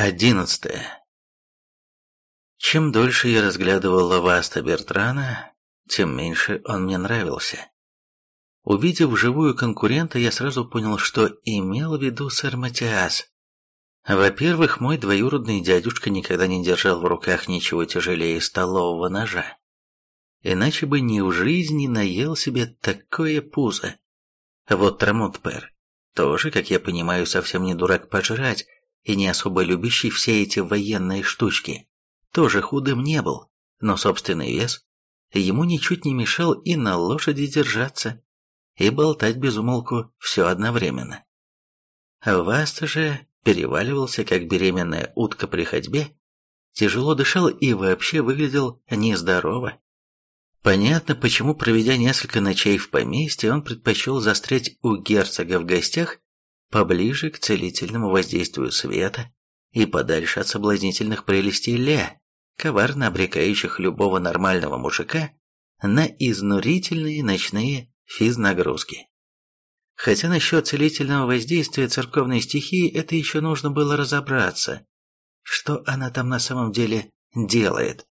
Одиннадцатое. Чем дольше я разглядывал Лаваста Бертрана, тем меньше он мне нравился. Увидев живую конкурента, я сразу понял, что имел в виду сэр Матиас. Во-первых, мой двоюродный дядюшка никогда не держал в руках ничего тяжелее столового ножа. Иначе бы ни в жизни наел себе такое пузо. Вот Трамонт-Пер тоже, как я понимаю, совсем не дурак пожрать, и не особо любящий все эти военные штучки, тоже худым не был, но собственный вес ему ничуть не мешал и на лошади держаться, и болтать без умолку все одновременно. Васта же переваливался, как беременная утка при ходьбе, тяжело дышал и вообще выглядел нездорово. Понятно, почему, проведя несколько ночей в поместье, он предпочел застрять у герцога в гостях поближе к целительному воздействию света и подальше от соблазнительных прелестей Ле, коварно обрекающих любого нормального мужика на изнурительные ночные физнагрузки. Хотя насчет целительного воздействия церковной стихии это еще нужно было разобраться, что она там на самом деле делает.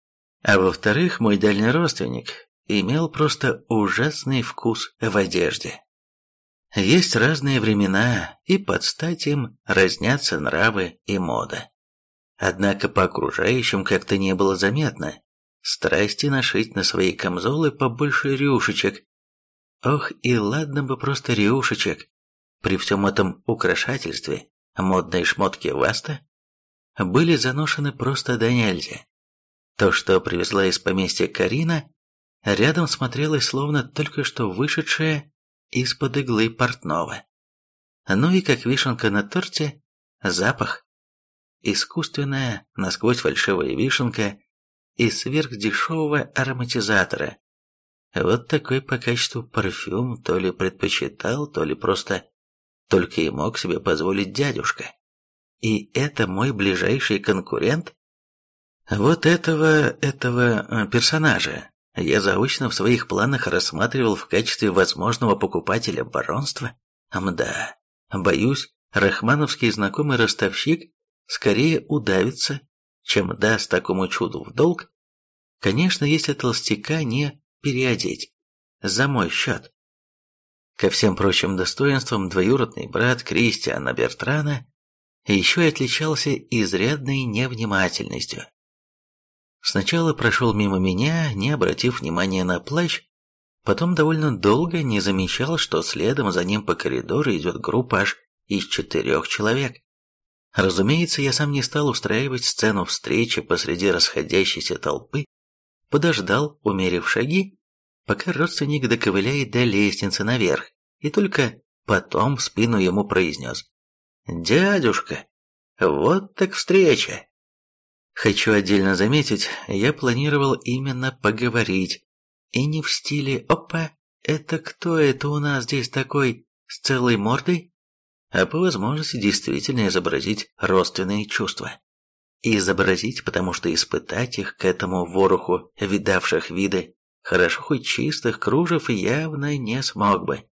А во-вторых, мой дальний родственник имел просто ужасный вкус в одежде. Есть разные времена, и под стать им разнятся нравы и мода. Однако по окружающим как-то не было заметно страсти нашить на свои камзолы побольше рюшечек. Ох, и ладно бы просто рюшечек. При всем этом украшательстве модные шмотки Васта были заношены просто до нельзя. То, что привезла из поместья Карина, рядом смотрелось словно только что вышедшая из-под иглы портного. Ну и как вишенка на торте, запах. Искусственная, насквозь фальшивая вишенка из сверхдешевого ароматизатора. Вот такой по качеству парфюм то ли предпочитал, то ли просто только и мог себе позволить дядюшка. И это мой ближайший конкурент? Вот этого, этого э, персонажа я заочно в своих планах рассматривал в качестве возможного покупателя баронства. Мда, боюсь, рахмановский знакомый ростовщик скорее удавится, чем даст такому чуду в долг. Конечно, если толстяка не переодеть. За мой счет. Ко всем прочим достоинствам двоюродный брат Кристиана Бертрана еще и отличался изрядной невнимательностью. Сначала прошел мимо меня, не обратив внимания на плащ, потом довольно долго не замечал, что следом за ним по коридору идет группа аж из четырех человек. Разумеется, я сам не стал устраивать сцену встречи посреди расходящейся толпы, подождал, умерив шаги, пока родственник доковыляет до лестницы наверх, и только потом в спину ему произнес «Дядюшка, вот так встреча!» Хочу отдельно заметить, я планировал именно поговорить, и не в стиле «Опа, это кто это у нас здесь такой с целой мордой?» а по возможности действительно изобразить родственные чувства. изобразить, потому что испытать их к этому вороху видавших виды, хорошо хоть чистых кружев явно не смог бы.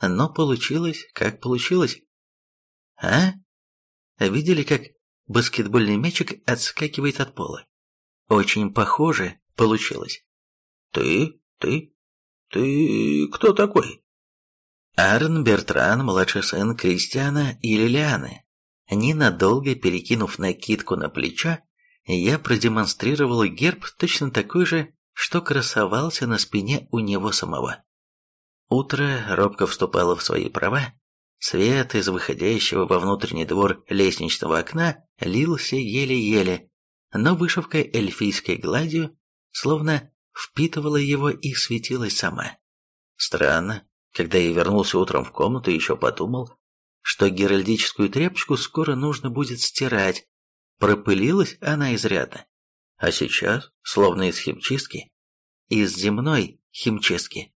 Но получилось, как получилось. А? Видели, как баскетбольный мячик отскакивает от пола. Очень похоже получилось. «Ты? Ты? Ты кто такой?» Арн Бертран, младший сын Кристиана и Лилианы. Ненадолго перекинув накидку на плечо, я продемонстрировал герб точно такой же, что красовался на спине у него самого. Утро робко вступало в свои права, Свет из выходящего во внутренний двор лестничного окна лился еле-еле, но вышивка эльфийской гладью словно впитывала его и светилась сама. Странно, когда я вернулся утром в комнату, еще подумал, что геральдическую тряпочку скоро нужно будет стирать. Пропылилась она изрядно. А сейчас, словно из химчистки, из земной химчистки.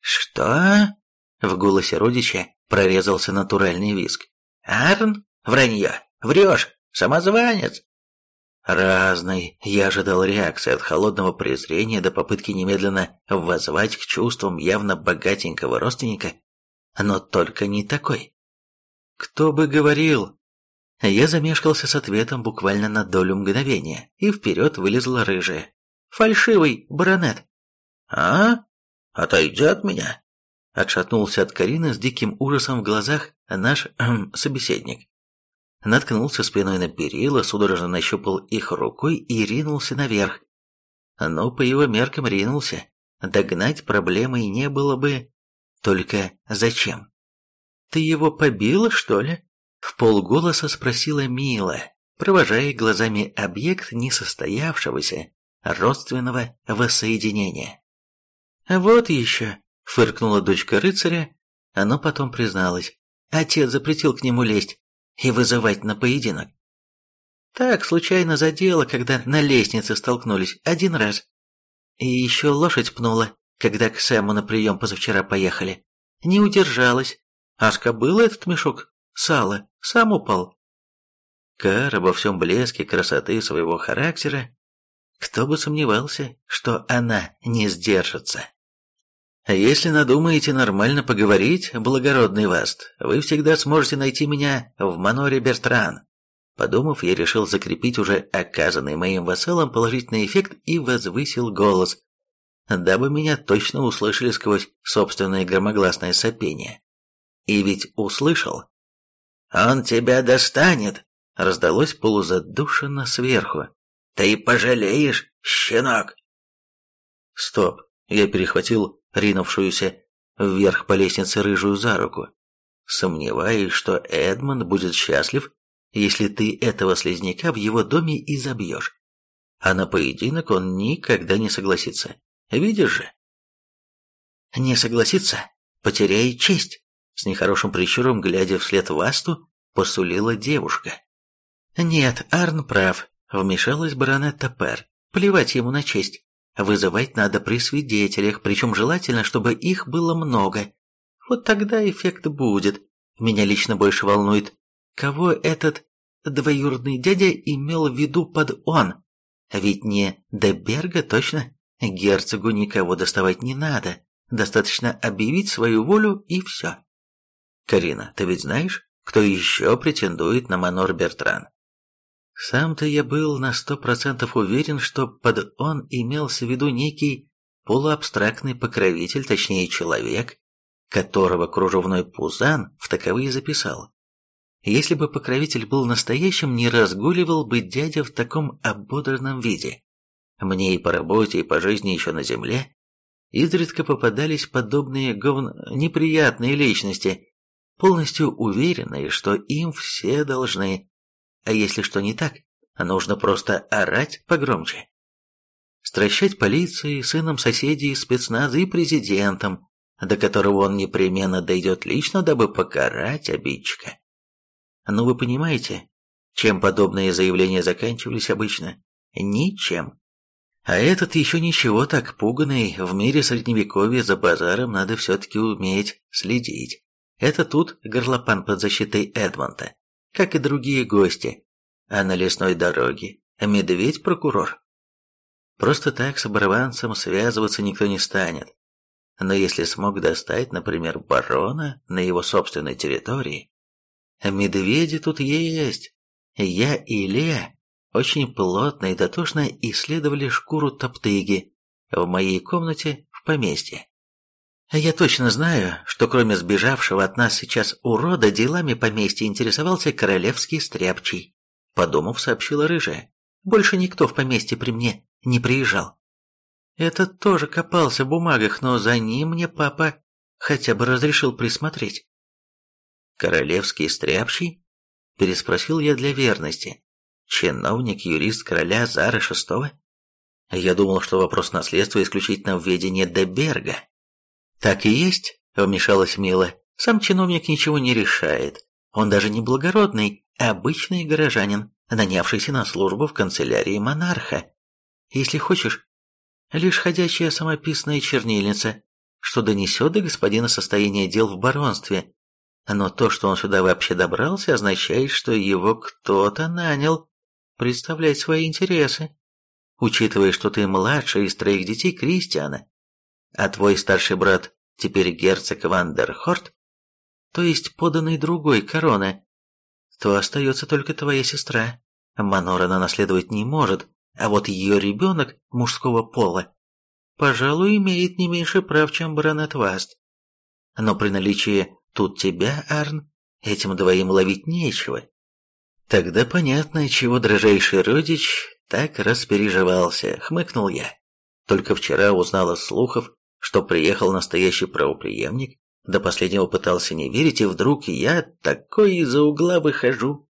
«Что?» В голосе родича прорезался натуральный виск. «Арн? Вранье! Врешь! Самозванец!» Разный. Я ожидал реакции от холодного презрения до попытки немедленно воззвать к чувствам явно богатенького родственника, но только не такой. Кто бы говорил? Я замешкался с ответом буквально на долю мгновения, и вперед вылезла рыжая. «Фальшивый баронет!» «А? Отойди от меня!» Отшатнулся от Карины с диким ужасом в глазах наш эм, собеседник. Наткнулся спиной на перила, судорожно нащупал их рукой и ринулся наверх. Но по его меркам ринулся. Догнать проблемой не было бы. Только зачем? «Ты его побила, что ли?» В полголоса спросила Мила, провожая глазами объект несостоявшегося родственного воссоединения. «Вот еще», — фыркнула дочка рыцаря, но потом призналась. Отец запретил к нему лезть и вызывать на поединок. Так, случайно задело, когда на лестнице столкнулись, один раз. И еще лошадь пнула, когда к Сэму на прием позавчера поехали. Не удержалась. А скобыла этот мешок сала, сам упал. Кар обо всем блеске красоты своего характера, кто бы сомневался, что она не сдержится. Если надумаете нормально поговорить, благородный Васт, вы всегда сможете найти меня в Маноре Бертран. Подумав, я решил закрепить уже оказанный моим вассалом положительный эффект и возвысил голос, дабы меня точно услышали сквозь собственное громогласное сопение. И ведь услышал. «Он тебя достанет!» — раздалось полузадушенно сверху. «Ты пожалеешь, щенок!» Стоп, я перехватил ринувшуюся вверх по лестнице рыжую за руку. Сомневаюсь, что Эдмонд будет счастлив, если ты этого слизняка в его доме изобьешь. А на поединок он никогда не согласится. Видишь же? Не согласится, потеряет честь. С нехорошим прищуром, глядя вслед Васту, посулила девушка. «Нет, Арн прав», — вмешалась баронетта Пер. «Плевать ему на честь. Вызывать надо при свидетелях, причем желательно, чтобы их было много. Вот тогда эффект будет. Меня лично больше волнует, кого этот двоюродный дядя имел в виду под «он». Ведь не Деберга точно. Герцогу никого доставать не надо. Достаточно объявить свою волю и все. Карина, ты ведь знаешь, кто еще претендует на Манор Бертран? Сам-то я был на сто процентов уверен, что под «он» имелся в виду некий полуабстрактный покровитель, точнее человек, которого кружевной пузан в таковые записал. Если бы покровитель был настоящим, не разгуливал бы дядя в таком ободранном виде. Мне и по работе, и по жизни еще на земле изредка попадались подобные говн... неприятные личности, полностью уверенные, что им все должны. А если что не так, нужно просто орать погромче. Стращать полиции, сыном соседей, спецназа и президентом, до которого он непременно дойдет лично, дабы покарать обидчика. Ну вы понимаете, чем подобные заявления заканчивались обычно? Ничем. А этот еще ничего так пуганный, в мире средневековья за базаром надо все-таки уметь следить. Это тут горлопан под защитой Эдмонта, как и другие гости. А на лесной дороге медведь-прокурор. Просто так с оборванцем связываться никто не станет. Но если смог достать, например, барона на его собственной территории, медведи тут есть. Я и Лея очень плотно и дотошно исследовали шкуру топтыги в моей комнате в поместье. Я точно знаю, что кроме сбежавшего от нас сейчас урода, делами поместья интересовался королевский стряпчий. Подумав, сообщила рыжая. Больше никто в поместье при мне не приезжал. Этот тоже копался в бумагах, но за ним мне папа хотя бы разрешил присмотреть. «Королевский стряпчий?» – переспросил я для верности. «Чиновник-юрист короля Зары Шестого?» Я думал, что вопрос наследства исключительно в ведении Деберга. «Так и есть», — вмешалась Мила. «Сам чиновник ничего не решает. Он даже не благородный, а обычный горожанин, нанявшийся на службу в канцелярии монарха. Если хочешь, лишь ходячая самописная чернильница, что донесет до господина состояние дел в баронстве. Но то, что он сюда вообще добрался, означает, что его кто-то нанял представлять свои интересы. Учитывая, что ты младший из троих детей Кристиана, а твой старший брат теперь герцог Вандерхорт, то есть поданный другой короны, то остается только твоя сестра. Манор она наследовать не может, а вот ее ребенок мужского пола, пожалуй, имеет не меньше прав, чем баронет Васт. Но при наличии тут тебя, Арн, этим двоим ловить нечего. Тогда понятно, чего дрожайший родич так распереживался, хмыкнул я. Только вчера узнала слухов, что приехал настоящий правоприемник, до последнего пытался не верить, и вдруг я такой из-за угла выхожу.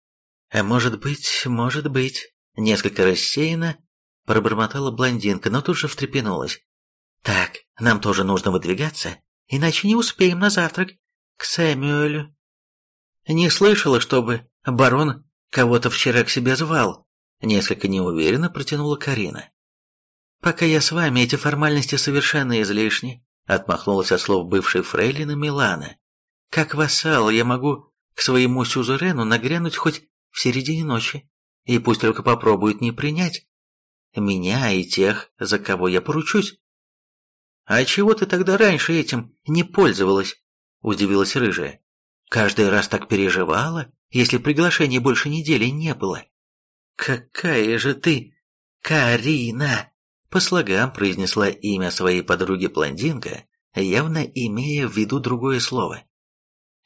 А может быть, может быть, несколько рассеянно пробормотала блондинка, но тут же встрепенулась. Так, нам тоже нужно выдвигаться, иначе не успеем на завтрак к Сэмюэлю. Не слышала, чтобы барон кого-то вчера к себе звал, несколько неуверенно протянула Карина. «Пока я с вами, эти формальности совершенно излишни», отмахнулась от слов бывшей фрейлины Милана. «Как вассал я могу к своему сюзерену нагрянуть хоть в середине ночи, и пусть только попробует не принять меня и тех, за кого я поручусь». «А чего ты тогда раньше этим не пользовалась?» – удивилась рыжая. «Каждый раз так переживала, если приглашения больше недели не было». «Какая же ты, Карина!» По слогам произнесла имя своей подруги-блондинка, явно имея в виду другое слово.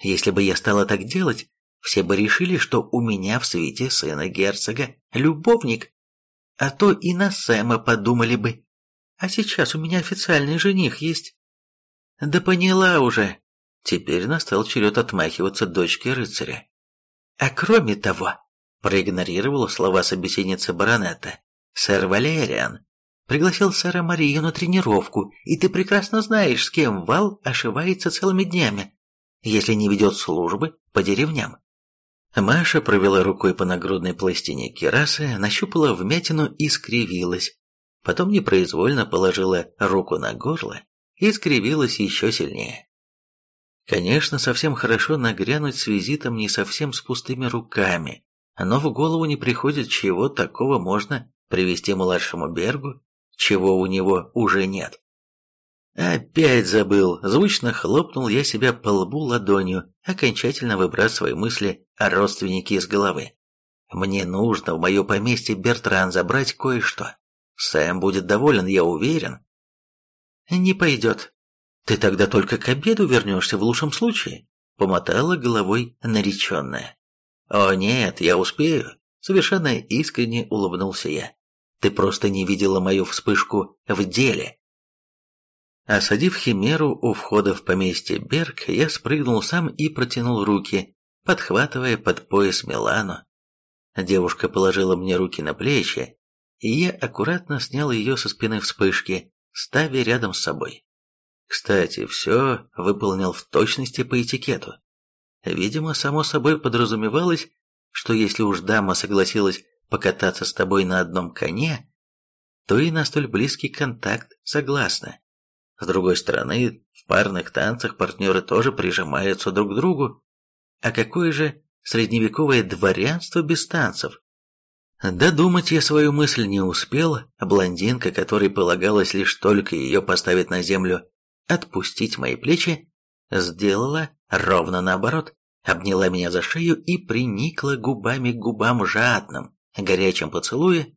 Если бы я стала так делать, все бы решили, что у меня в свете сына герцога любовник, а то и на Сэма подумали бы. А сейчас у меня официальный жених есть. Да поняла уже. Теперь настал черед отмахиваться дочки рыцаря. А кроме того, проигнорировала слова собеседницы баронета, сэр Валериан пригласил сэра Марию на тренировку, и ты прекрасно знаешь, с кем Вал ошивается целыми днями, если не ведет службы по деревням. Маша провела рукой по нагрудной пластине керасы, нащупала вмятину и скривилась. Потом непроизвольно положила руку на горло и скривилась еще сильнее. Конечно, совсем хорошо нагрянуть с визитом не совсем с пустыми руками, но в голову не приходит, чего такого можно привести младшему Бергу чего у него уже нет. Опять забыл, звучно хлопнул я себя по лбу ладонью, окончательно выбрасывая мысли о родственнике из головы. Мне нужно в мое поместье Бертран забрать кое-что. Сэм будет доволен, я уверен. Не пойдет. Ты тогда только к обеду вернешься в лучшем случае, помотала головой нареченная. О нет, я успею, совершенно искренне улыбнулся я. Ты просто не видела мою вспышку в деле. Осадив химеру у входа в поместье Берг, я спрыгнул сам и протянул руки, подхватывая под пояс Милану. Девушка положила мне руки на плечи, и я аккуратно снял ее со спины вспышки, ставя рядом с собой. Кстати, все выполнил в точности по этикету. Видимо, само собой подразумевалось, что если уж дама согласилась покататься с тобой на одном коне, то и на столь близкий контакт согласна. С другой стороны, в парных танцах партнеры тоже прижимаются друг к другу. А какое же средневековое дворянство без танцев? Додумать я свою мысль не успел, а блондинка, которой полагалось лишь только ее поставить на землю, отпустить мои плечи, сделала ровно наоборот, обняла меня за шею и приникла губами к губам жадным, горячем поцелуе,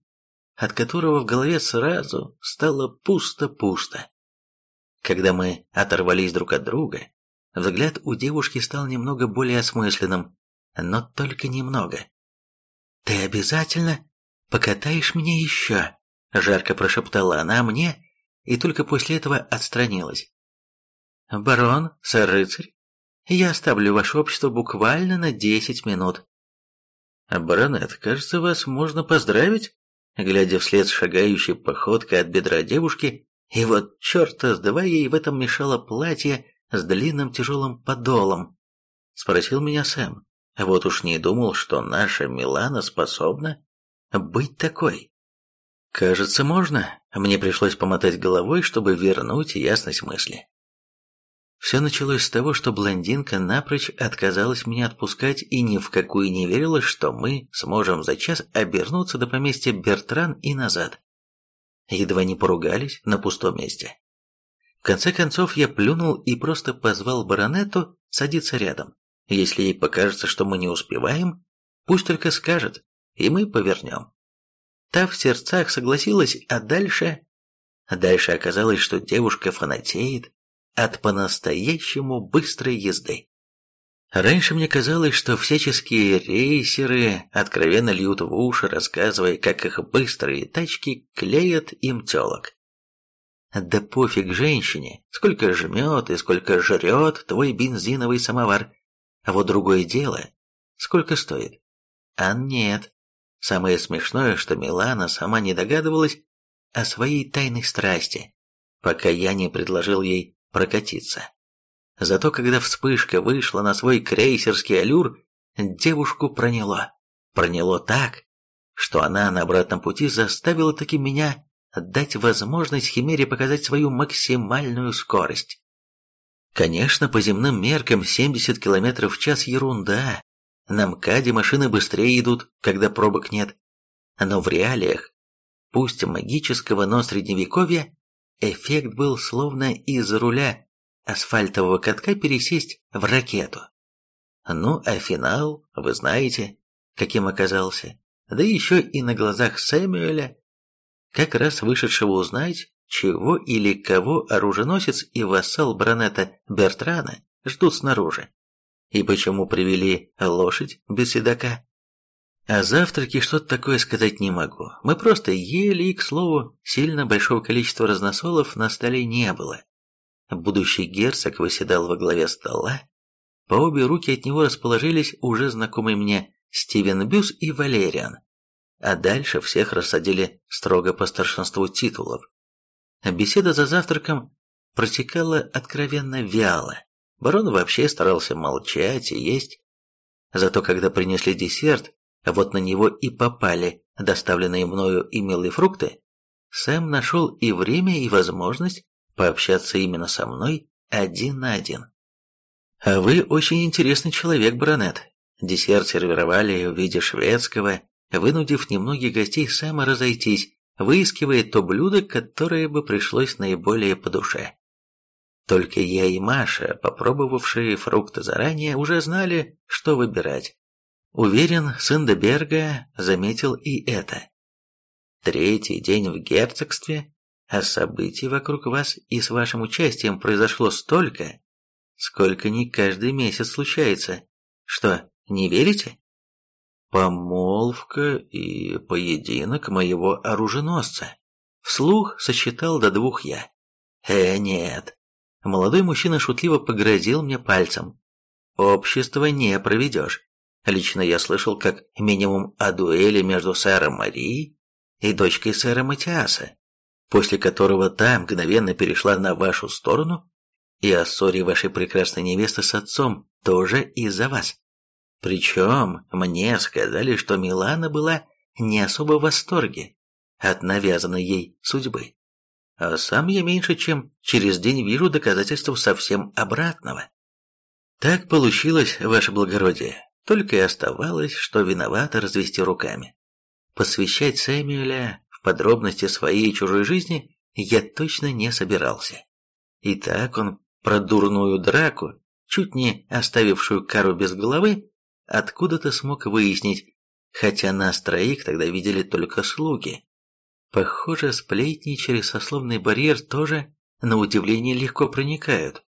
от которого в голове сразу стало пусто-пусто. Когда мы оторвались друг от друга, взгляд у девушки стал немного более осмысленным, но только немного. «Ты обязательно покатаешь меня еще?» – жарко прошептала она мне, и только после этого отстранилась. «Барон, сэр-рыцарь, я оставлю ваше общество буквально на десять минут. «Баронет, кажется, вас можно поздравить?» Глядя вслед шагающей походкой от бедра девушки, и вот черта с два ей в этом мешало платье с длинным тяжелым подолом. Спросил меня Сэм. Вот уж не думал, что наша Милана способна быть такой. Кажется, можно. Мне пришлось помотать головой, чтобы вернуть ясность мысли. Все началось с того, что блондинка напрочь отказалась меня отпускать и ни в какую не верила, что мы сможем за час обернуться до поместья Бертран и назад. Едва не поругались на пустом месте. В конце концов я плюнул и просто позвал баронету садиться рядом. Если ей покажется, что мы не успеваем, Пусть только скажет, и мы повернем. Та в сердцах согласилась, а дальше... Дальше оказалось, что девушка фанатеет от по-настоящему быстрой езды. Раньше мне казалось, что всяческие рейсеры откровенно льют в уши, рассказывая, как их быстрые тачки клеят им телок. Да пофиг женщине, сколько жмет и сколько жрет твой бензиновый самовар. А вот другое дело, сколько стоит. А нет. Самое смешное, что Милана сама не догадывалась о своей тайной страсти, пока я не предложил ей прокатиться. Зато когда вспышка вышла на свой крейсерский аллюр, девушку проняло. Проняло так, что она на обратном пути заставила таки меня дать возможность Химере показать свою максимальную скорость. Конечно, по земным меркам 70 км в час ерунда. На МКАДе машины быстрее идут, когда пробок нет. Но в реалиях, пусть магического, но средневековья, эффект был словно из руля асфальтового катка пересесть в ракету. Ну, а финал, вы знаете, каким оказался. Да еще и на глазах Сэмюэля, как раз вышедшего узнать, чего или кого оруженосец и вассал баронета Бертрана ждут снаружи. И почему привели лошадь без седока. О завтраке что-то такое сказать не могу. Мы просто ели, и, к слову, сильно большого количества разносолов на столе не было. Будущий герцог выседал во главе стола. По обе руки от него расположились уже знакомые мне Стивен Бюс и Валериан. А дальше всех рассадили строго по старшинству титулов. Беседа за завтраком протекала откровенно вяло. Барон вообще старался молчать и есть. Зато когда принесли десерт, вот на него и попали доставленные мною и милые фрукты, Сэм нашел и время, и возможность пообщаться именно со мной один на один. А вы очень интересный человек, баронет. Десерт сервировали в виде шведского, вынудив немногих гостей само разойтись, выискивая то блюдо, которое бы пришлось наиболее по душе. Только я и Маша, попробовавшие фрукты заранее, уже знали, что выбирать. Уверен, сын Деберга заметил и это. Третий день в герцогстве а событий вокруг вас и с вашим участием произошло столько, сколько не каждый месяц случается. Что, не верите? Помолвка и поединок моего оруженосца. Вслух сосчитал до двух я. Э, нет. Молодой мужчина шутливо погрозил мне пальцем. Общество не проведешь. Лично я слышал как минимум о дуэли между сэром Марией и дочкой сэра Матиаса после которого та мгновенно перешла на вашу сторону, и о ссоре вашей прекрасной невесты с отцом тоже из-за вас. Причем мне сказали, что Милана была не особо в восторге от навязанной ей судьбы. А сам я меньше чем через день вижу доказательства совсем обратного. Так получилось, ваше благородие, только и оставалось, что виновато развести руками. Посвящать Сэмюэля подробности своей и чужой жизни я точно не собирался. И так он про дурную драку, чуть не оставившую Кару без головы, откуда-то смог выяснить, хотя нас троих тогда видели только слуги. Похоже, сплетни через сословный барьер тоже, на удивление, легко проникают.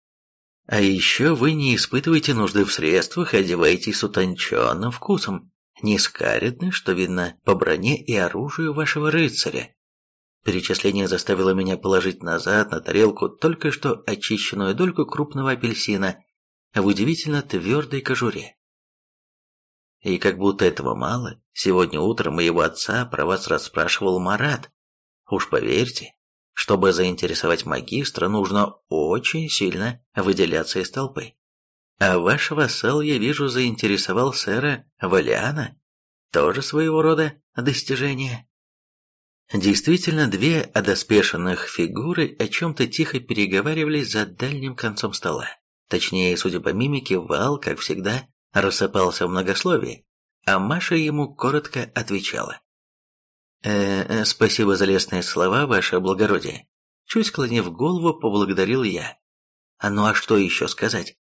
А еще вы не испытываете нужды в средствах, одеваетесь с утонченным вкусом, не скаредны, что видно по броне и оружию вашего рыцаря. Перечисление заставило меня положить назад на тарелку только что очищенную дольку крупного апельсина в удивительно твердой кожуре. И как будто этого мало, сегодня утром моего отца про вас расспрашивал Марат. Уж поверьте, чтобы заинтересовать магистра, нужно очень сильно выделяться из толпы. А ваш вассал, я вижу, заинтересовал сэра Валиана. Тоже своего рода достижение. Действительно, две одоспешенных фигуры о чем-то тихо переговаривались за дальним концом стола. Точнее, судя по мимике, Вал, как всегда, рассыпался в многословии, а Маша ему коротко отвечала. «Э, -э спасибо за лестные слова, ваше благородие». Чуть склонив голову, поблагодарил я. «А ну а что еще сказать?»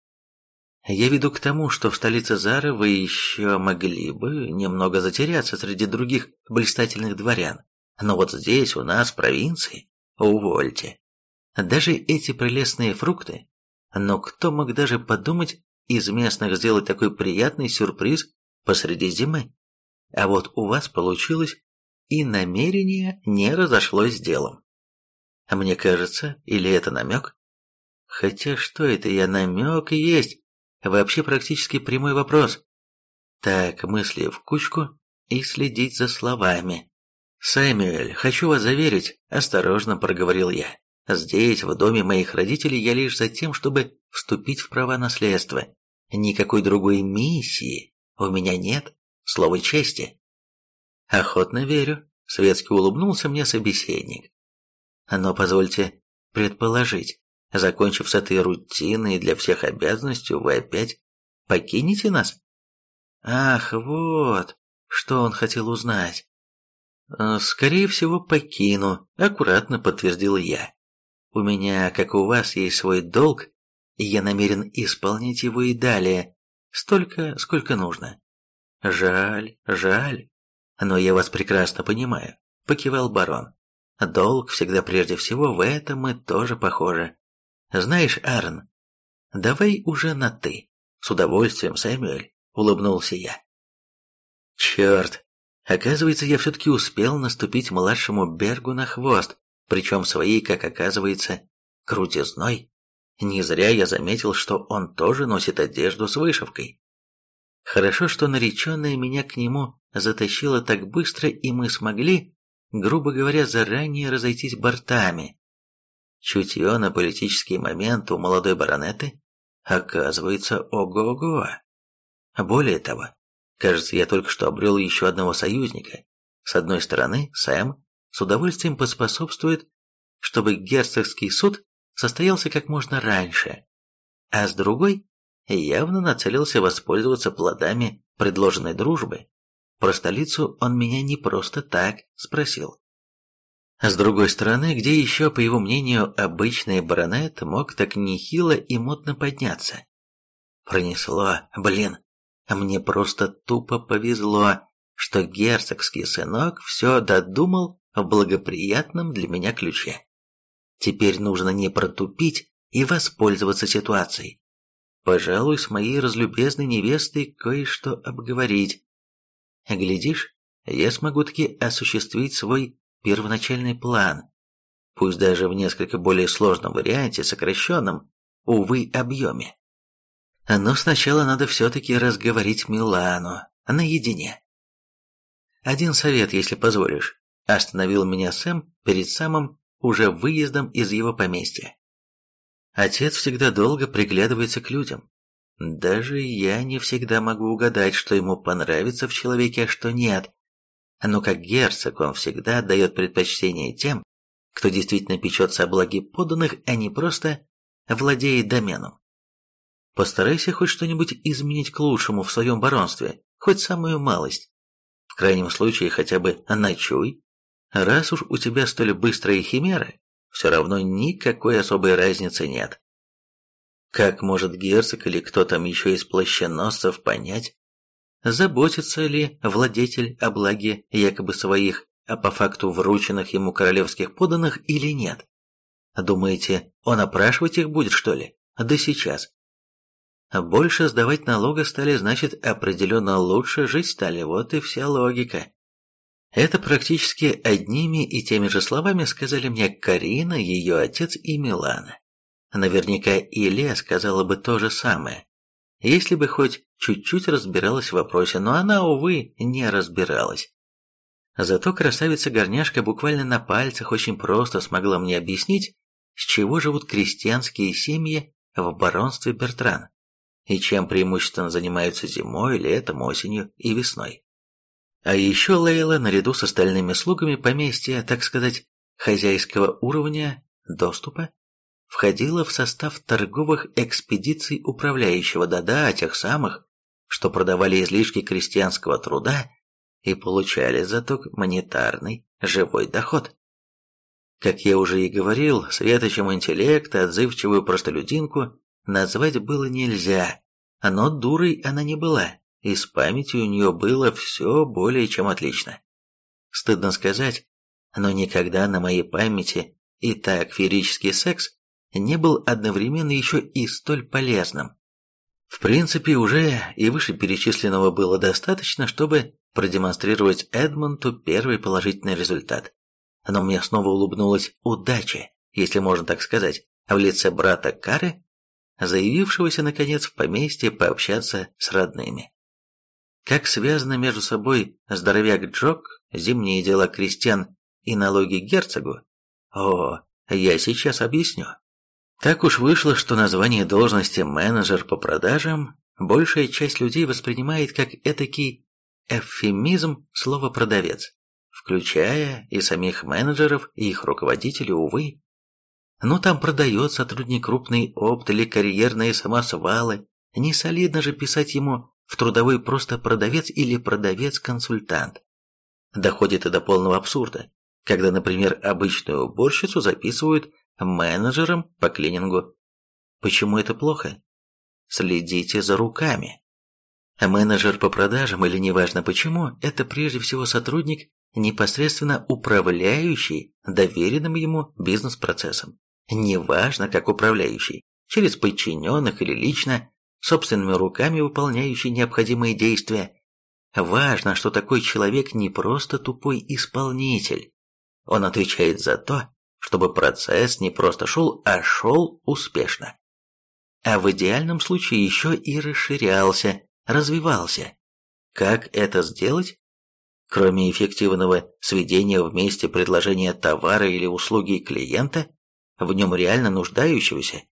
Я веду к тому, что в столице Зары вы еще могли бы немного затеряться среди других блистательных дворян. Но вот здесь, у нас, в провинции, увольте. Даже эти прелестные фрукты. Но кто мог даже подумать из местных сделать такой приятный сюрприз посреди зимы? А вот у вас получилось, и намерение не разошлось с делом. Мне кажется, или это намек? Хотя что это я, намек и есть. Вообще практически прямой вопрос. Так, мысли в кучку и следить за словами. «Сэмюэль, хочу вас заверить», – осторожно проговорил я. «Здесь, в доме моих родителей, я лишь за тем, чтобы вступить в права наследства. Никакой другой миссии у меня нет, слово чести». «Охотно верю», – светски улыбнулся мне собеседник. «Но позвольте предположить, Закончив с этой рутиной для всех обязанностью, вы опять покинете нас? Ах, вот, что он хотел узнать. «Э, скорее всего, покину, аккуратно подтвердил я. У меня, как у вас, есть свой долг, и я намерен исполнять его и далее, столько, сколько нужно. Жаль, жаль, но я вас прекрасно понимаю, покивал барон. Долг всегда прежде всего, в этом мы тоже похожи. «Знаешь, Аарон, давай уже на «ты». С удовольствием, Сэмюэль», — улыбнулся я. «Черт! Оказывается, я все-таки успел наступить младшему Бергу на хвост, причем своей, как оказывается, крутизной. Не зря я заметил, что он тоже носит одежду с вышивкой. Хорошо, что нареченная меня к нему затащила так быстро, и мы смогли, грубо говоря, заранее разойтись бортами. Чутье на политический момент у молодой баронеты оказывается ого-го. Более того, кажется, я только что обрел еще одного союзника. С одной стороны, Сэм с удовольствием поспособствует, чтобы герцогский суд состоялся как можно раньше, а с другой явно нацелился воспользоваться плодами предложенной дружбы. Про столицу он меня не просто так спросил. С другой стороны, где еще, по его мнению, обычный баронет мог так нехило и модно подняться? Пронесло, блин, мне просто тупо повезло, что герцогский сынок все додумал в благоприятном для меня ключе. Теперь нужно не протупить и воспользоваться ситуацией. Пожалуй, с моей разлюбезной невестой кое-что обговорить. Глядишь, я смогу таки осуществить свой первоначальный план, пусть даже в несколько более сложном варианте, сокращенном, увы, объеме. Но сначала надо все-таки разговорить Милану, наедине. Один совет, если позволишь, остановил меня Сэм перед самым уже выездом из его поместья. Отец всегда долго приглядывается к людям. Даже я не всегда могу угадать, что ему понравится в человеке, а что нет но как герцог он всегда дает предпочтение тем, кто действительно печется о благе подданных, а не просто владеет доменом. Постарайся хоть что-нибудь изменить к лучшему в своем баронстве, хоть самую малость. В крайнем случае хотя бы ночуй. Раз уж у тебя столь быстрые химеры, все равно никакой особой разницы нет. Как может герцог или кто там еще из плащеносцев понять, заботится ли владетель о благе якобы своих, а по факту врученных ему королевских подданных или нет. Думаете, он опрашивать их будет, что ли? Да сейчас. Больше сдавать налога стали, значит, определенно лучше жить стали, вот и вся логика. Это практически одними и теми же словами сказали мне Карина, ее отец и Милана. Наверняка Илья сказала бы то же самое, если бы хоть чуть-чуть разбиралась в вопросе, но она, увы, не разбиралась. Зато красавица-горняшка буквально на пальцах очень просто смогла мне объяснить, с чего живут крестьянские семьи в баронстве Бертран, и чем преимущественно занимаются зимой, летом, осенью и весной. А еще Лейла, наряду с остальными слугами поместья, так сказать, хозяйского уровня доступа, входила в состав торговых экспедиций управляющего, да-да, тех самых, что продавали излишки крестьянского труда и получали зато монетарный живой доход. Как я уже и говорил, светочем интеллекта отзывчивую простолюдинку назвать было нельзя, Но дурой она не была, и с памятью у нее было все более чем отлично. Стыдно сказать, но никогда на моей памяти и так феерический секс не был одновременно еще и столь полезным. В принципе, уже и вышеперечисленного было достаточно, чтобы продемонстрировать Эдмонту первый положительный результат. Но мне снова улыбнулась удача, если можно так сказать, в лице брата Кары, заявившегося, наконец, в поместье пообщаться с родными. Как связаны между собой здоровяк Джок, зимние дела крестьян и налоги герцогу? О, я сейчас объясню. Так уж вышло, что название должности менеджер по продажам большая часть людей воспринимает как этакий эвфемизм слова «продавец», включая и самих менеджеров, и их руководителей, увы. Но там продает сотрудник крупный опт или карьерные самосвалы, не солидно же писать ему в трудовой просто продавец или продавец-консультант. Доходит и до полного абсурда, когда, например, обычную уборщицу записывают менеджером по клинингу. Почему это плохо? Следите за руками. Менеджер по продажам или неважно почему, это прежде всего сотрудник, непосредственно управляющий доверенным ему бизнес-процессом. Неважно, как управляющий, через подчиненных или лично, собственными руками выполняющий необходимые действия. Важно, что такой человек не просто тупой исполнитель. Он отвечает за то, чтобы процесс не просто шел, а шел успешно. А в идеальном случае еще и расширялся, развивался. Как это сделать? Кроме эффективного сведения вместе предложения товара или услуги клиента, в нем реально нуждающегося,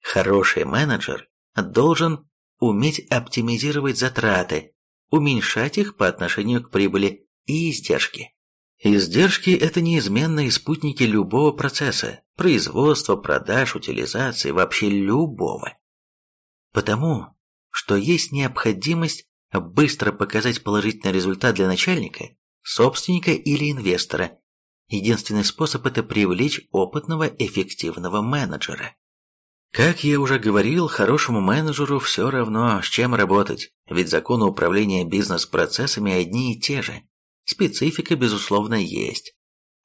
хороший менеджер должен уметь оптимизировать затраты, уменьшать их по отношению к прибыли и издержки. Издержки – это неизменные спутники любого процесса, производства, продаж, утилизации, вообще любого. Потому что есть необходимость быстро показать положительный результат для начальника, собственника или инвестора. Единственный способ – это привлечь опытного, эффективного менеджера. Как я уже говорил, хорошему менеджеру все равно, с чем работать, ведь законы управления бизнес-процессами одни и те же. Специфика, безусловно, есть.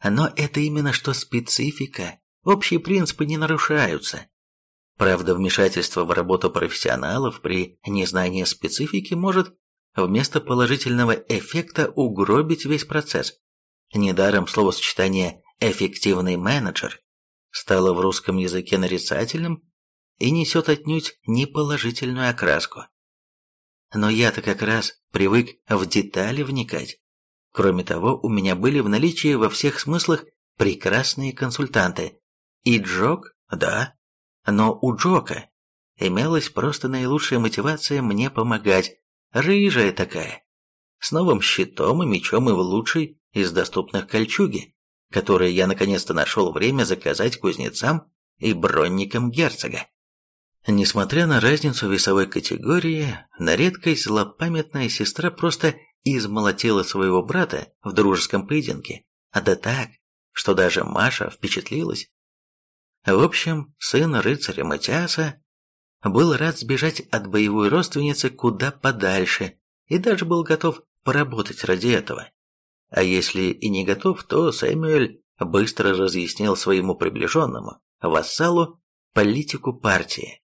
Но это именно что специфика. Общие принципы не нарушаются. Правда, вмешательство в работу профессионалов при незнании специфики может вместо положительного эффекта угробить весь процесс. Недаром словосочетание «эффективный менеджер» стало в русском языке нарицательным и несет отнюдь неположительную окраску. Но я-то как раз привык в детали вникать. Кроме того, у меня были в наличии во всех смыслах прекрасные консультанты. И Джок, да, но у Джока имелась просто наилучшая мотивация мне помогать, рыжая такая, с новым щитом и мечом и в лучшей из доступных кольчуги, которые я наконец-то нашел время заказать кузнецам и бронникам герцога. Несмотря на разницу весовой категории, на редкость злопамятная сестра просто измолотила своего брата в дружеском поединке, а да так, что даже Маша впечатлилась. В общем, сын рыцаря Матиаса был рад сбежать от боевой родственницы куда подальше и даже был готов поработать ради этого. А если и не готов, то Сэмюэль быстро разъяснил своему приближенному, вассалу, политику партии.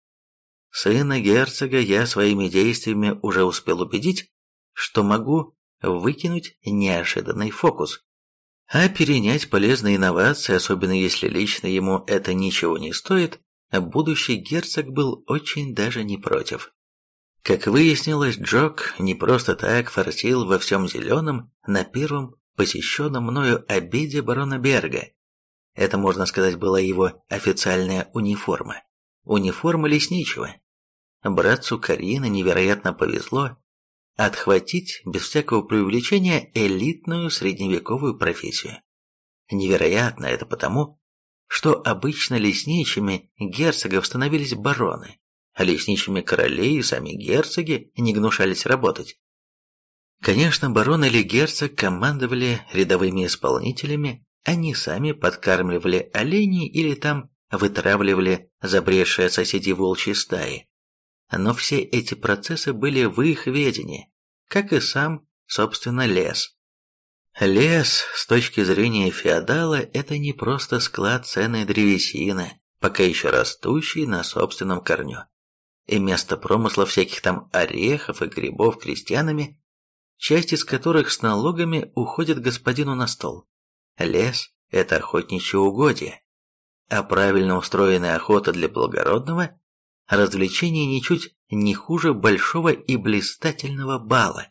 Сына герцога я своими действиями уже успел убедить, что могу выкинуть неожиданный фокус. А перенять полезные инновации, особенно если лично ему это ничего не стоит, будущий герцог был очень даже не против. Как выяснилось, Джок не просто так форсил во всем зеленом на первом посещенном мною обеде барона Берга. Это, можно сказать, была его официальная униформа. Униформа лесничего. Братцу Карины невероятно повезло отхватить без всякого преувеличения элитную средневековую профессию. Невероятно это потому, что обычно лесничими герцогов становились бароны, а лесничими королей и сами герцоги не гнушались работать. Конечно, барон или герцог командовали рядовыми исполнителями, они сами подкармливали оленей или там вытравливали забредшие соседи волчьи стаи. Но все эти процессы были в их ведении, как и сам, собственно, лес. Лес, с точки зрения феодала, это не просто склад ценной древесины, пока еще растущий на собственном корню, и место промысла всяких там орехов и грибов крестьянами, часть из которых с налогами уходит господину на стол. Лес – это охотничье угодье, а правильно устроенная охота для благородного – развлечение ничуть не хуже большого и блистательного бала.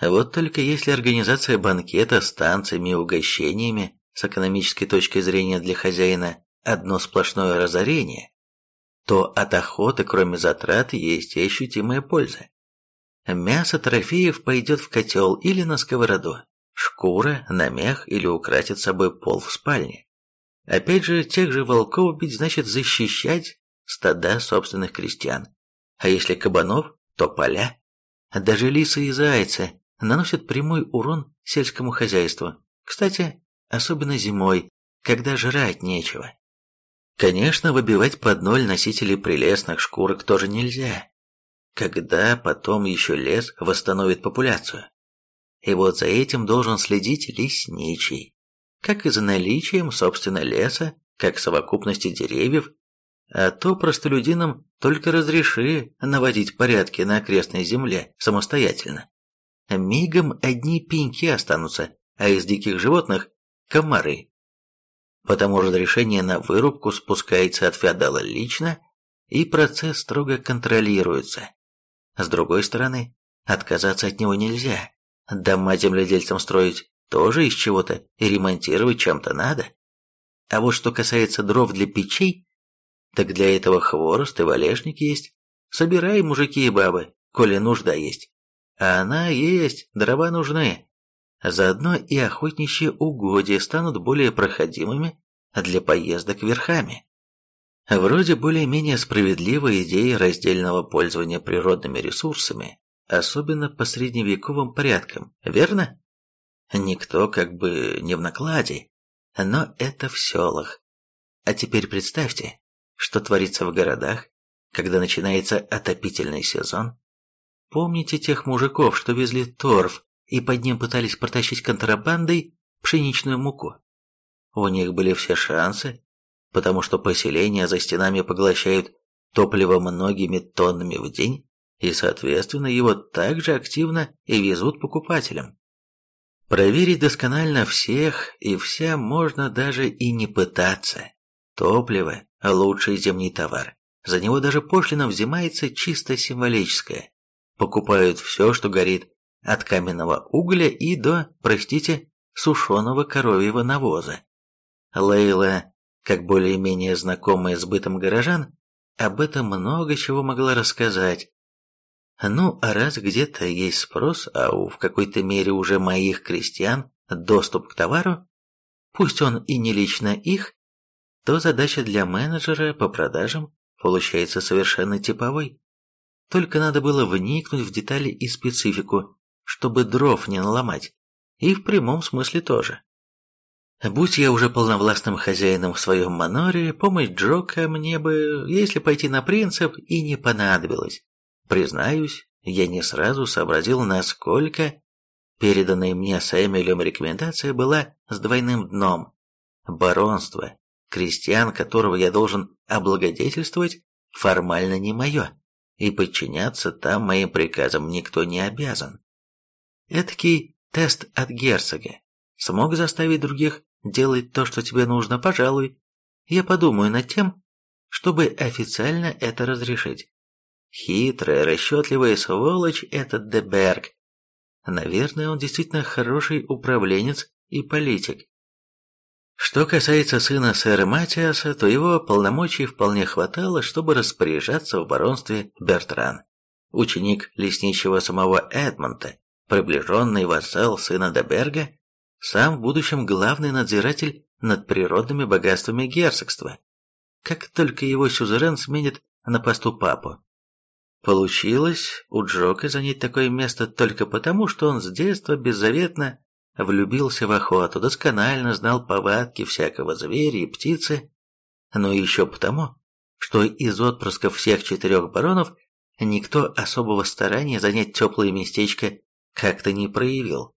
Вот только если организация банкета с танцами и угощениями с экономической точки зрения для хозяина одно сплошное разорение, то от охоты, кроме затрат, есть и ощутимая польза. Мясо трофеев пойдет в котел или на сковороду, шкура на мех или украсит собой пол в спальне. Опять же, тех же волков бить значит защищать стада собственных крестьян. А если кабанов, то поля. Даже лисы и зайцы наносят прямой урон сельскому хозяйству. Кстати, особенно зимой, когда жрать нечего. Конечно, выбивать под ноль носителей прелестных шкурок тоже нельзя. Когда потом еще лес восстановит популяцию. И вот за этим должен следить лесничий. Как и за наличием, собственно, леса, как совокупности деревьев, а то простолюдинам только разреши наводить порядки на окрестной земле самостоятельно мигом одни пеньки останутся, а из диких животных – комары. Потому разрешение на вырубку спускается от феодала лично, и процесс строго контролируется. С другой стороны, отказаться от него нельзя. Дома земледельцам строить тоже из чего-то и ремонтировать чем-то надо. А вот что касается дров для печей, так для этого хворост и валежник есть. Собирай, мужики и бабы, коли нужда есть. А она есть, дрова нужны. Заодно и охотничьи угодья станут более проходимыми для поездок верхами. Вроде более-менее справедливая идея раздельного пользования природными ресурсами, особенно по средневековым порядкам, верно? Никто как бы не в накладе, но это в селах. А теперь представьте, что творится в городах, когда начинается отопительный сезон, Помните тех мужиков, что везли торф и под ним пытались протащить контрабандой пшеничную муку? У них были все шансы, потому что поселения за стенами поглощают топливо многими тоннами в день, и, соответственно, его также активно и везут покупателям. Проверить досконально всех и вся можно даже и не пытаться. Топливо – лучший зимний товар. За него даже пошлина взимается чисто символическая покупают все, что горит, от каменного угля и до, простите, сушеного коровьего навоза. Лейла, как более-менее знакомая с бытом горожан, об этом много чего могла рассказать. Ну, а раз где-то есть спрос, а у в какой-то мере уже моих крестьян доступ к товару, пусть он и не лично их, то задача для менеджера по продажам получается совершенно типовой. Только надо было вникнуть в детали и специфику, чтобы дров не наломать. И в прямом смысле тоже. Будь я уже полновластным хозяином в своем маноре, помощь Джока мне бы, если пойти на принцип, и не понадобилась. Признаюсь, я не сразу сообразил, насколько переданная мне Сэмюэлем рекомендация была с двойным дном. Баронство, крестьян, которого я должен облагодетельствовать, формально не мое и подчиняться там моим приказам никто не обязан. Эдакий тест от герцога. Смог заставить других делать то, что тебе нужно, пожалуй. Я подумаю над тем, чтобы официально это разрешить. Хитрая, расчетливая сволочь этот Деберг. Наверное, он действительно хороший управленец и политик. Что касается сына сэра Матиаса, то его полномочий вполне хватало, чтобы распоряжаться в баронстве Бертран. Ученик лесничего самого Эдмонта, приближенный вассал сына Деберга, сам в будущем главный надзиратель над природными богатствами герцогства, как только его сюзерен сменит на посту папу. Получилось у Джока занять такое место только потому, что он с детства беззаветно влюбился в охоту, досконально знал повадки всякого зверя и птицы, но еще потому, что из отпрысков всех четырех баронов никто особого старания занять теплое местечко как-то не проявил.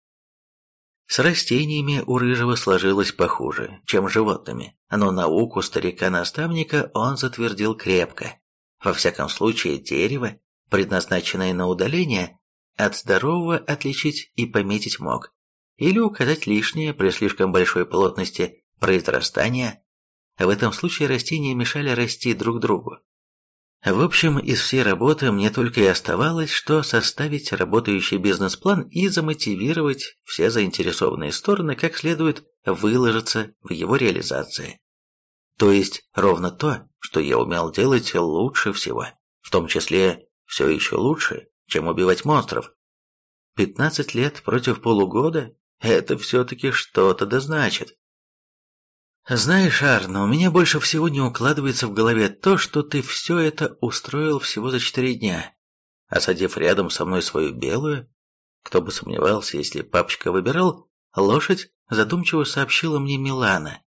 С растениями у Рыжего сложилось похуже, чем с животными, но науку старика-наставника он затвердил крепко. Во всяком случае, дерево, предназначенное на удаление, от здорового отличить и пометить мог, или указать лишнее при слишком большой плотности произрастания. В этом случае растения мешали расти друг другу. В общем, из всей работы мне только и оставалось, что составить работающий бизнес-план и замотивировать все заинтересованные стороны как следует выложиться в его реализации. То есть ровно то, что я умел делать лучше всего, в том числе все еще лучше, чем убивать монстров. 15 лет против полугода – это все-таки что-то да значит. «Знаешь, Арно, у меня больше всего не укладывается в голове то, что ты все это устроил всего за четыре дня, осадив рядом со мной свою белую. Кто бы сомневался, если папочка выбирал, лошадь задумчиво сообщила мне Милана.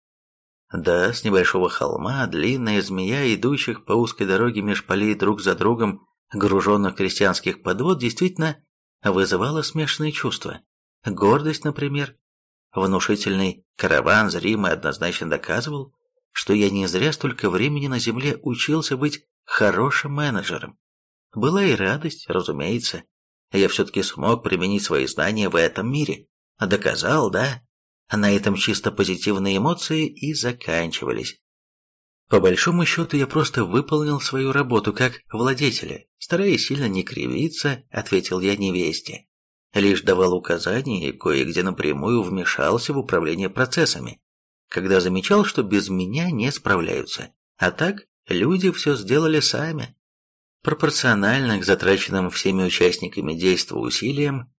Да, с небольшого холма длинная змея, идущих по узкой дороге меж полей друг за другом, груженных крестьянских подвод, действительно вызывала смешанные чувства. Гордость, например, Внушительный караван зримо однозначно доказывал, что я не зря столько времени на земле учился быть хорошим менеджером. Была и радость, разумеется. Я все-таки смог применить свои знания в этом мире. Доказал, да? На этом чисто позитивные эмоции и заканчивались. По большому счету я просто выполнил свою работу как владетеля, стараясь сильно не кривиться, ответил я невесте лишь давал указания и кое-где напрямую вмешался в управление процессами, когда замечал, что без меня не справляются. А так, люди все сделали сами. Пропорционально к затраченным всеми участниками действа усилиям,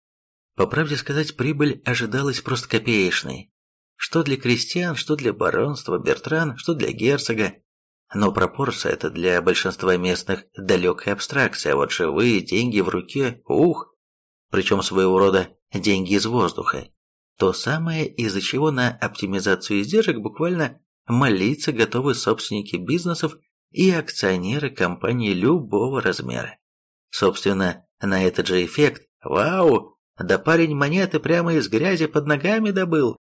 по правде сказать, прибыль ожидалась просто копеечной. Что для крестьян, что для баронства Бертран, что для герцога. Но пропорция это для большинства местных далекая абстракция, а вот живые деньги в руке, ух, причем своего рода деньги из воздуха. То самое, из-за чего на оптимизацию издержек буквально молиться готовы собственники бизнесов и акционеры компаний любого размера. Собственно, на этот же эффект, вау, да парень монеты прямо из грязи под ногами добыл.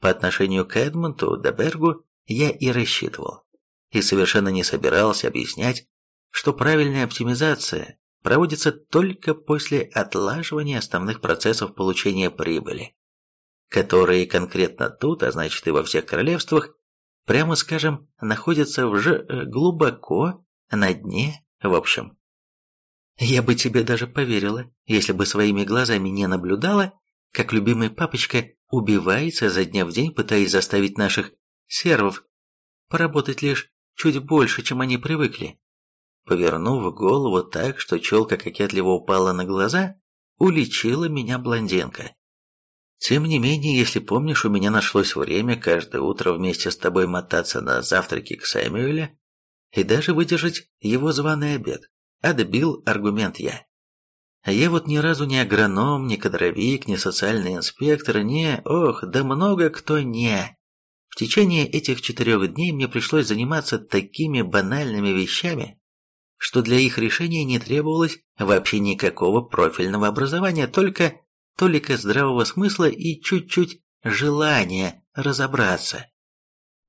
По отношению к Эдмонту Дебергу я и рассчитывал. И совершенно не собирался объяснять, что правильная оптимизация проводится только после отлаживания основных процессов получения прибыли, которые конкретно тут, а значит и во всех королевствах, прямо скажем, находятся уже э, глубоко на дне, в общем. Я бы тебе даже поверила, если бы своими глазами не наблюдала, как любимый папочка убивается за дня в день, пытаясь заставить наших сервов поработать лишь чуть больше, чем они привыкли. Повернув голову так, что челка кокетливо упала на глаза, уличила меня блондинка. Тем не менее, если помнишь, у меня нашлось время каждое утро вместе с тобой мотаться на завтраки к Сэмюэля и даже выдержать его званый обед. Отбил аргумент я. А я вот ни разу не агроном, ни кадровик, ни социальный инспектор, не... Ох, да много кто не. В течение этих четырех дней мне пришлось заниматься такими банальными вещами, что для их решения не требовалось вообще никакого профильного образования, только толика здравого смысла и чуть-чуть желания разобраться.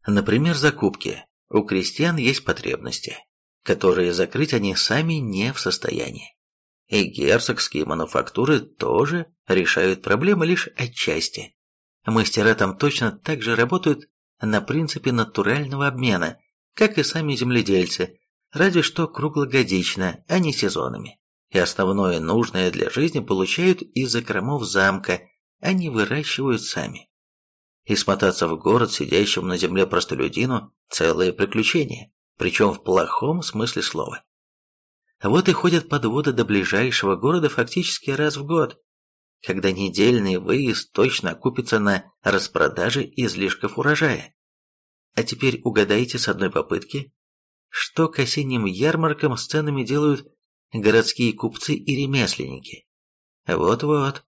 Например, закупки. У крестьян есть потребности, которые закрыть они сами не в состоянии. И герцогские мануфактуры тоже решают проблемы лишь отчасти. Мастера там точно так же работают на принципе натурального обмена, как и сами земледельцы, разве что круглогодично, а не сезонами. И основное нужное для жизни получают из закромов замка, а не выращивают сами. И смотаться в город сидящему на земле простолюдину – целое приключение, причем в плохом смысле слова. Вот и ходят подводы до ближайшего города фактически раз в год, когда недельный выезд точно окупится на распродаже излишков урожая. А теперь угадайте с одной попытки, что к осенним ярмаркам с ценами делают городские купцы и ремесленники. Вот-вот.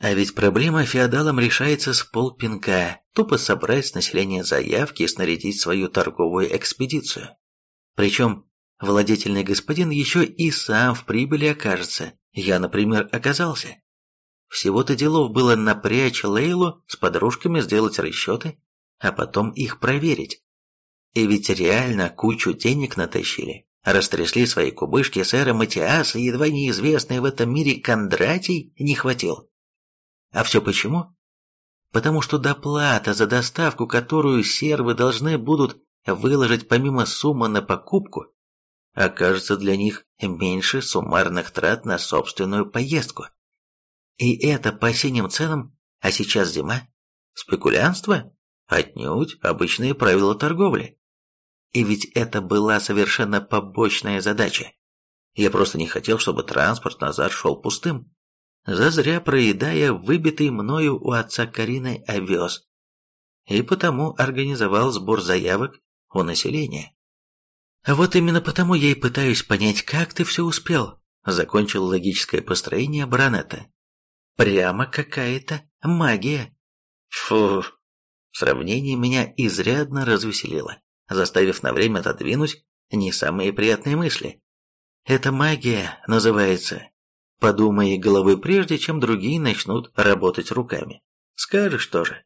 А ведь проблема феодалам решается с полпинка, тупо собрать с населения заявки и снарядить свою торговую экспедицию. Причем владетельный господин еще и сам в прибыли окажется. Я, например, оказался. Всего-то делов было напрячь Лейлу с подружками сделать расчеты, а потом их проверить. И ведь реально кучу денег натащили. Растрясли свои кубышки сэра Матиаса, едва неизвестный в этом мире Кондратий не хватил. А все почему? Потому что доплата за доставку, которую сервы должны будут выложить помимо суммы на покупку, окажется для них меньше суммарных трат на собственную поездку. И это по осенним ценам, а сейчас зима. Спекулянство? Отнюдь обычные правила торговли. И ведь это была совершенно побочная задача. Я просто не хотел, чтобы транспорт назад шел пустым, зазря проедая выбитый мною у отца Карины овес. И потому организовал сбор заявок у населения. Вот именно потому я и пытаюсь понять, как ты все успел, закончил логическое построение Бранета. Прямо какая-то магия. Фу. Сравнение меня изрядно развеселило, заставив на время отодвинуть не самые приятные мысли. Это магия называется. Подумай головой прежде, чем другие начнут работать руками. Скажешь тоже.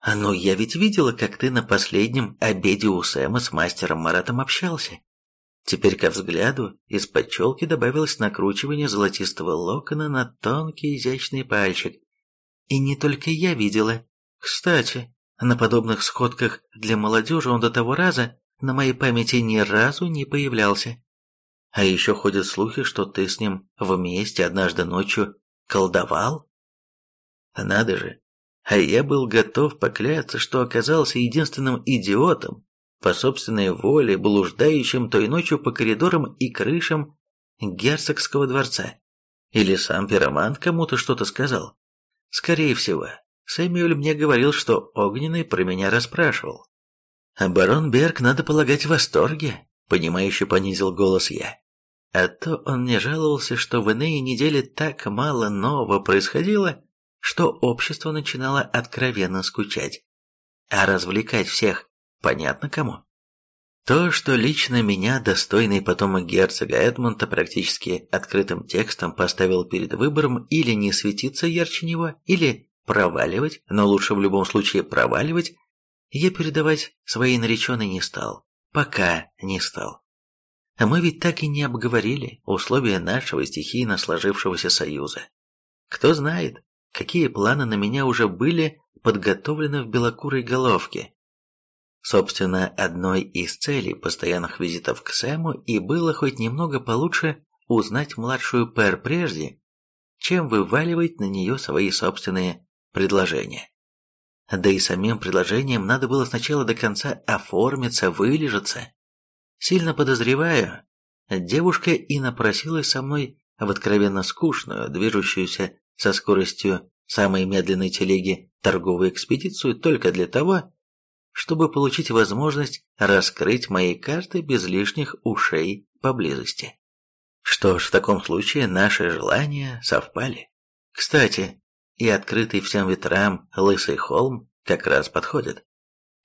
А ну, я ведь видела, как ты на последнем обеде у Сэма с мастером Маратом общался. Теперь ко взгляду из-под челки добавилось накручивание золотистого локона на тонкий изящный пальчик. И не только я видела. Кстати, на подобных сходках для молодежи он до того раза на моей памяти ни разу не появлялся. А еще ходят слухи, что ты с ним вместе однажды ночью колдовал. Надо же, а я был готов поклясться, что оказался единственным идиотом, по собственной воле блуждающим той ночью по коридорам и крышам герцогского дворца. Или сам пиромант кому-то что-то сказал. Скорее всего, Сэмюэль мне говорил, что Огненный про меня расспрашивал. Барон Берг, надо полагать, в восторге, понимающе понизил голос я. А то он мне жаловался, что в иные недели так мало нового происходило, что общество начинало откровенно скучать. А развлекать всех Понятно кому. То, что лично меня, достойный потомок герцога Эдмонта, практически открытым текстом поставил перед выбором или не светиться ярче него, или проваливать, но лучше в любом случае проваливать, я передавать своей нареченной не стал. Пока не стал. А мы ведь так и не обговорили условия нашего стихийно сложившегося союза. Кто знает, какие планы на меня уже были подготовлены в белокурой головке, Собственно, одной из целей постоянных визитов к Сэму и было хоть немного получше узнать младшую Пэр прежде, чем вываливать на нее свои собственные предложения. Да и самим предложением надо было сначала до конца оформиться, вылежаться. Сильно подозреваю, девушка и напросилась со мной в откровенно скучную, движущуюся со скоростью самой медленной телеги торговую экспедицию только для того, чтобы получить возможность раскрыть мои карты без лишних ушей поблизости. Что ж, в таком случае наши желания совпали. Кстати, и открытый всем ветрам лысый холм как раз подходит.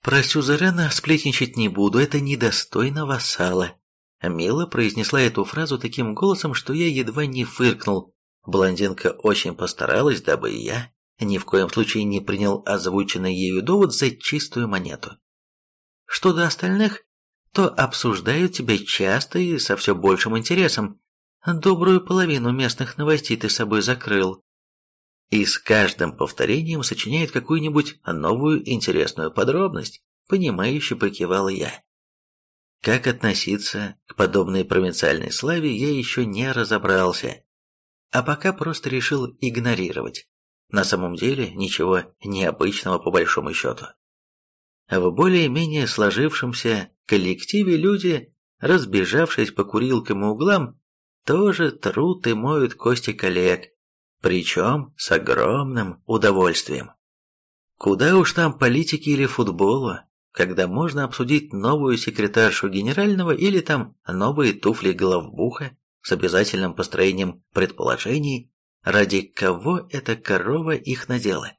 Про Сюзерена сплетничать не буду, это недостойно вассала. Мила произнесла эту фразу таким голосом, что я едва не фыркнул. Блондинка очень постаралась, дабы я ни в коем случае не принял озвученный ею довод за чистую монету. Что до остальных, то обсуждают тебя часто и со все большим интересом. Добрую половину местных новостей ты собой закрыл. И с каждым повторением сочиняет какую-нибудь новую интересную подробность, понимающе покивал я. Как относиться к подобной провинциальной славе я еще не разобрался, а пока просто решил игнорировать. На самом деле ничего необычного по большому счету. В более-менее сложившемся коллективе люди, разбежавшись по курилкам и углам, тоже трут и моют кости коллег, причем с огромным удовольствием. Куда уж там политики или футболу, когда можно обсудить новую секретаршу генерального или там новые туфли главбуха с обязательным построением предположений Ради кого эта корова их надела?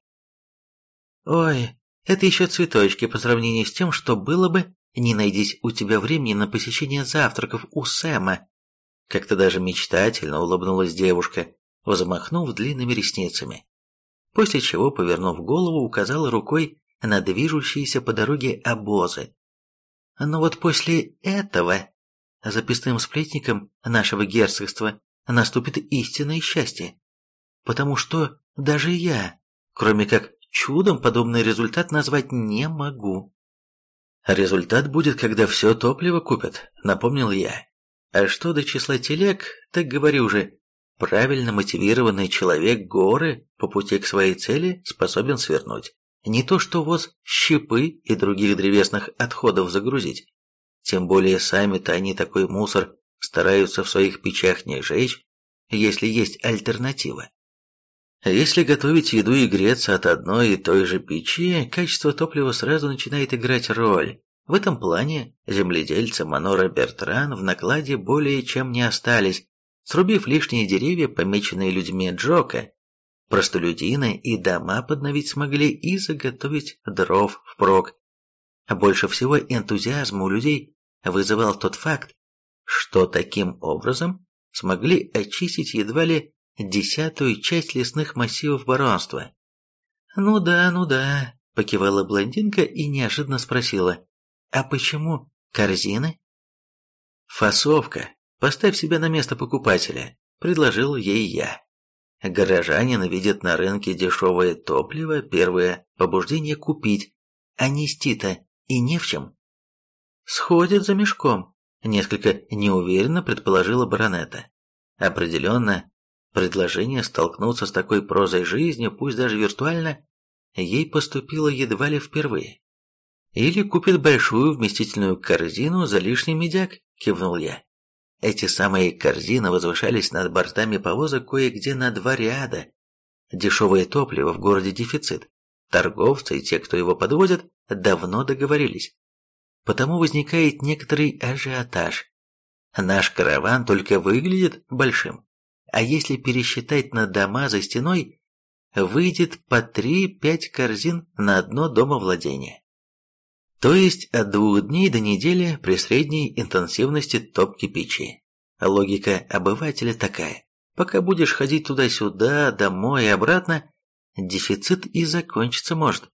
Ой, это еще цветочки по сравнению с тем, что было бы, не найдись у тебя времени на посещение завтраков у Сэма. Как-то даже мечтательно улыбнулась девушка, взмахнув длинными ресницами. После чего, повернув голову, указала рукой на движущиеся по дороге обозы. Но вот после этого записным сплетником нашего герцогства наступит истинное счастье. Потому что даже я, кроме как чудом, подобный результат назвать не могу. Результат будет, когда все топливо купят, напомнил я. А что до числа телег, так говори уже, правильно мотивированный человек горы по пути к своей цели способен свернуть. Не то что воз щепы и других древесных отходов загрузить. Тем более сами-то они такой мусор стараются в своих печах не жечь, если есть альтернатива. Если готовить еду и греться от одной и той же печи, качество топлива сразу начинает играть роль. В этом плане земледельцы Манора Бертран в накладе более чем не остались, срубив лишние деревья, помеченные людьми Джока, простолюдины и дома подновить смогли и заготовить дров впрок. Больше всего энтузиазма у людей вызывал тот факт, что таким образом смогли очистить едва ли десятую часть лесных массивов баронства. «Ну да, ну да», — покивала блондинка и неожиданно спросила, «А почему корзины?» «Фасовка. Поставь себя на место покупателя», — предложил ей я. Горожанин видит на рынке дешевое топливо, первое побуждение купить, а нести-то и не в чем. «Сходит за мешком», — несколько неуверенно предположила баронета. Определенно, предложение столкнуться с такой прозой жизни, пусть даже виртуально, ей поступило едва ли впервые. «Или купит большую вместительную корзину за лишний медяк», — кивнул я. Эти самые корзины возвышались над бортами повозок кое-где на два ряда. Дешевое топливо в городе дефицит. Торговцы и те, кто его подвозят, давно договорились. Потому возникает некоторый ажиотаж. Наш караван только выглядит большим, а если пересчитать на дома за стеной, выйдет по 3-5 корзин на одно домовладение. То есть от двух дней до недели при средней интенсивности топки печи. Логика обывателя такая. Пока будешь ходить туда-сюда, домой и обратно, дефицит и закончиться может.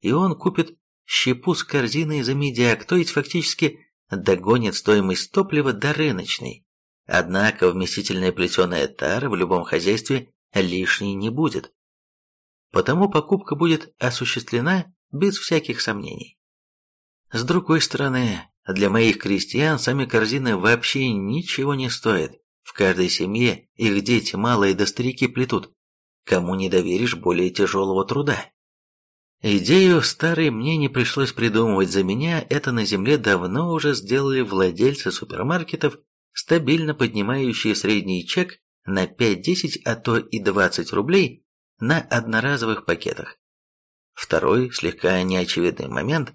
И он купит щепу с корзиной за медиак, то есть фактически догонит стоимость топлива до рыночной. Однако вместительная плетеная тара в любом хозяйстве лишней не будет. Потому покупка будет осуществлена без всяких сомнений. С другой стороны, для моих крестьян сами корзины вообще ничего не стоят. В каждой семье их дети малые да старики плетут. Кому не доверишь более тяжелого труда? Идею старой мне не пришлось придумывать за меня, это на земле давно уже сделали владельцы супермаркетов, стабильно поднимающие средний чек на 5-10, а то и 20 рублей на одноразовых пакетах. Второй, слегка неочевидный момент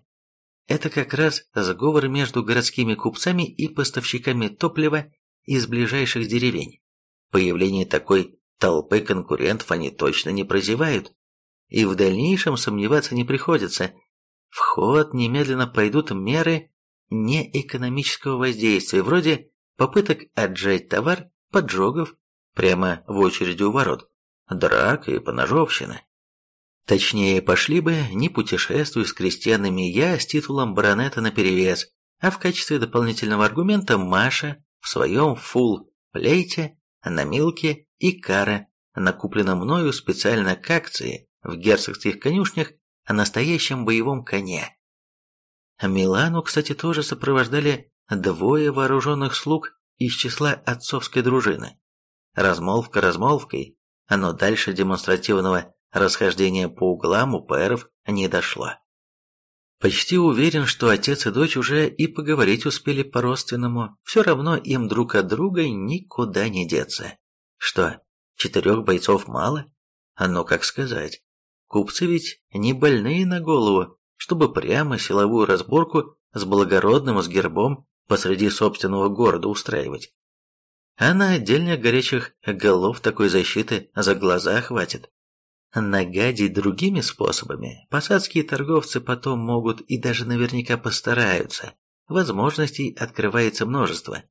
это как раз сговор между городскими купцами и поставщиками топлива из ближайших деревень. Появление такой толпы конкурентов они точно не прозевают. И в дальнейшем сомневаться не приходится. В ход немедленно пойдут меры неэкономического воздействия, вроде попыток отжать товар, поджогов, прямо в очереди у ворот, драк и поножовщина. Точнее, пошли бы не путешествуя с крестьянами я с титулом баронета наперевес, а в качестве дополнительного аргумента Маша в своем фулл-плейте на Милке и Кара, накупленном мною специально к акции в герцогских конюшнях о настоящем боевом коне. Милану, кстати, тоже сопровождали двое вооруженных слуг из числа отцовской дружины. Размолвка размолвкой, но дальше демонстративного Расхождение по углам у пэров не дошло. Почти уверен, что отец и дочь уже и поговорить успели по-родственному, все равно им друг от друга никуда не деться. Что, четырех бойцов мало? А ну как сказать. Купцы ведь не больные на голову, чтобы прямо силовую разборку с благородным с гербом посреди собственного города устраивать. А на отдельных горячих голов такой защиты за глаза хватит. Нагадить другими способами, посадские торговцы потом могут и даже наверняка постараются. Возможностей открывается множество.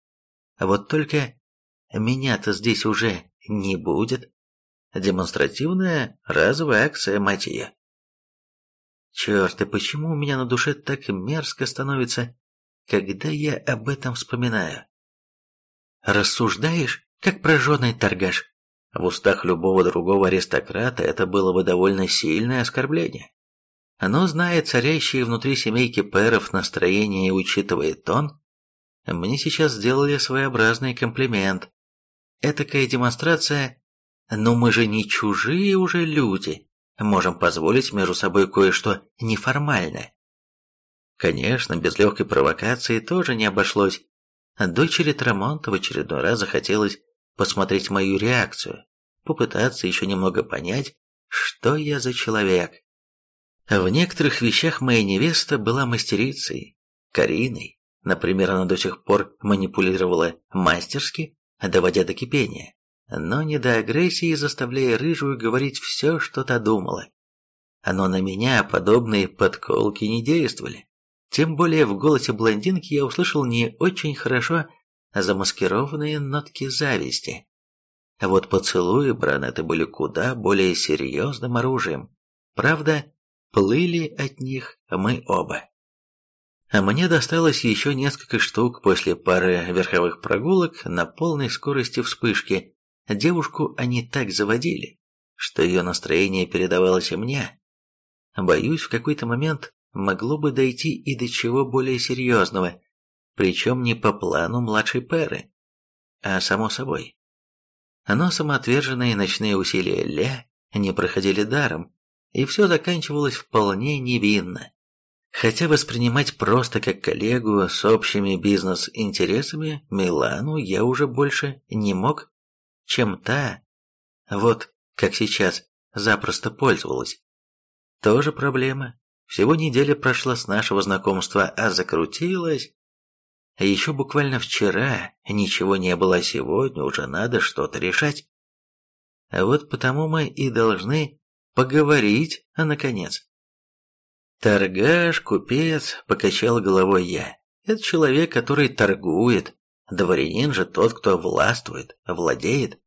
Вот только меня-то здесь уже не будет. Демонстративная разовая акция, мать. Черт, и почему у меня на душе так мерзко становится, когда я об этом вспоминаю? Рассуждаешь, как прожженный торгаш. В устах любого другого аристократа это было бы довольно сильное оскорбление. Но зная царящие внутри семейки Перов настроение и учитывая тон, мне сейчас сделали своеобразный комплимент. Этакая демонстрация «Ну мы же не чужие уже люди, можем позволить между собой кое-что неформальное». Конечно, без легкой провокации тоже не обошлось. Дочери Трамонта в очередной раз захотелось посмотреть мою реакцию, попытаться еще немного понять, что я за человек. В некоторых вещах моя невеста была мастерицей, Кариной. Например, она до сих пор манипулировала мастерски, доводя до кипения, но не до агрессии, заставляя рыжую говорить все, что та думала. Но на меня подобные подколки не действовали. Тем более в голосе блондинки я услышал не очень хорошо замаскированные нотки зависти. А вот поцелуи Бранеты были куда более серьезным оружием. Правда, плыли от них мы оба. А мне досталось еще несколько штук после пары верховых прогулок на полной скорости вспышки. Девушку они так заводили, что ее настроение передавалось и мне. Боюсь, в какой-то момент могло бы дойти и до чего более серьезного, причем не по плану младшей Перы, а само собой. Но самоотверженные ночные усилия Ля не проходили даром, и все заканчивалось вполне невинно. Хотя воспринимать просто как коллегу с общими бизнес-интересами Милану я уже больше не мог, чем та, вот как сейчас, запросто пользовалась. Тоже проблема. Всего неделя прошла с нашего знакомства, а закрутилась. Еще буквально вчера ничего не было, а сегодня уже надо что-то решать. А вот потому мы и должны поговорить, а наконец. Торгаш, купец, покачал головой я. Это человек, который торгует. Дворянин же тот, кто властвует, владеет.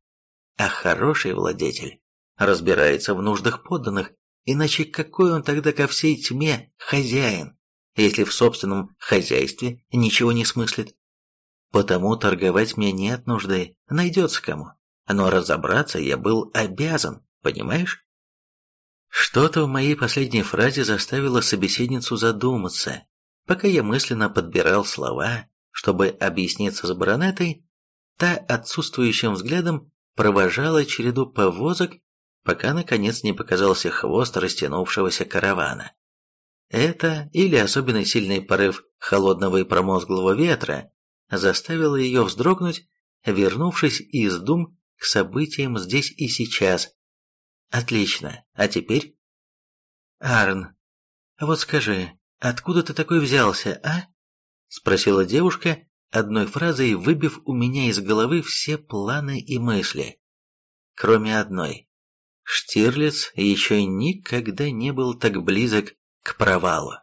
А хороший владетель разбирается в нуждах подданных, иначе какой он тогда ко всей тьме хозяин? Если в собственном хозяйстве ничего не смыслит. Потому торговать мне нет нужды, найдется кому. Но разобраться я был обязан, понимаешь? Что-то в моей последней фразе заставило собеседницу задуматься. Пока я мысленно подбирал слова, чтобы объясниться с баронетой, та отсутствующим взглядом провожала череду повозок, пока наконец не показался хвост растянувшегося каравана. Это или особенно сильный порыв холодного и промозглого ветра заставило ее вздрогнуть, вернувшись из дум к событиям здесь и сейчас. Отлично, а теперь? Арн, вот скажи, откуда ты такой взялся, а? Спросила девушка, одной фразой выбив у меня из головы все планы и мысли. Кроме одной. Штирлиц еще никогда не был так близок к провалу.